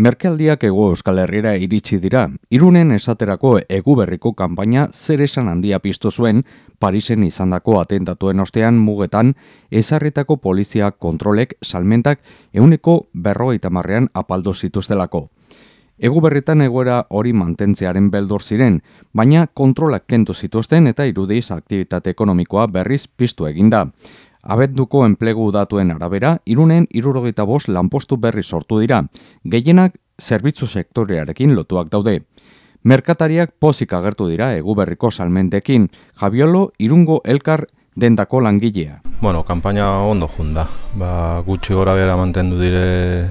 Merkealdiak ego Euskal Herriera iritsi dira, irunen esaterako eguberriko kanpaina zer esan handia piztu zuen Parisen izandako atentatuen ostean mugetan ezarritako polizia kontrolek salmentak euneko berrogeita marrean apaldo zituztelako. Egu berritan egoera hori mantentzearen beldur ziren, baina kontrolak kentu zituzten eta irudiz aktivitate ekonomikoa berriz piztu eginda. Abenduko enplegu datuen arabera, irunen irurogeita bost lanpostu berri sortu dira, gehienak zerbitzu sektorearekin lotuak daude. Merkatariak pozik agertu dira eguberriko salmentekin, Jabiolo irungo elkar dendako langilea. Bueno, kampaina ondo junda. Ba, gutxi gora bera mantendu dire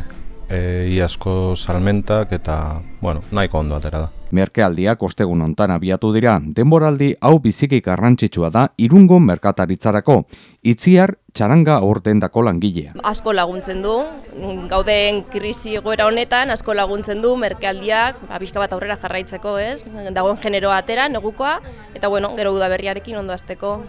e, iasko salmentak eta, bueno, nahiko ondo atera da. Merkealdiak ostegun ontan abiatu dira, denboraldi hau bizikik garrantzitsua da irungo merkataritzarako, itziar txaranga dako langilea. Asko laguntzen du, gauden krisi egoera honetan, asko laguntzen du merkealdiak, abiska bat aurrera jarraitzeko, ez? Dagoen generoa atera, negukoa, eta bueno, gero udaberriarekin ondo azteko.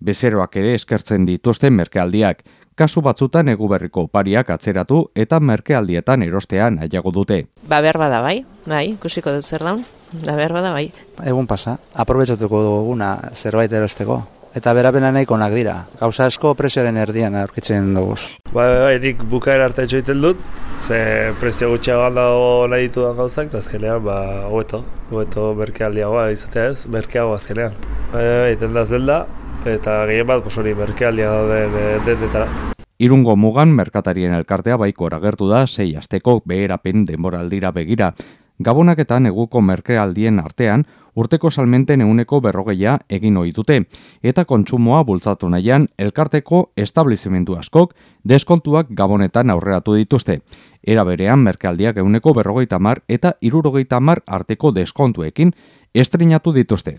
Bezeroak ere eskertzen dituzten merkealdiak, kasu batzutan eguberriko pariak atzeratu eta merkealdietan erostean nahiago dute. Ba, behar bada bai, bai, ikusiko dut zer daun, da behar bada bai. Egun pasa, aprobetsatuko duguna zerbait erosteko. Eta berapena nahiko onak dira. Gauza asko prezioaren erdian aurkitzen dugu. Ba, erik bukaer arte etxoiten dut, ze prezio gutxiago dago nahi ditu gauzak, eta azkenean, ba, hobeto, hobeto merkealdiagoa izatea ez, merkeago azkenean. Ba, egiten da zelda, eta gehien bat, hori, merkealdia daude dendetara. Irungo mugan merkatarien elkartea baiko eragertu da sei asteko beherapen denboraldira begira, Gabonak eta neguko merkealdien artean, urteko salmenten euneko berrogeia egin ohi dute eta kontsumoa bultzatu nahian elkarteko establizimendu askok deskontuak gabonetan aurreratu dituzte. Era berean merkealdiak euneko berrogeita mar eta irurogeita mar arteko deskontuekin estrenatu dituzte.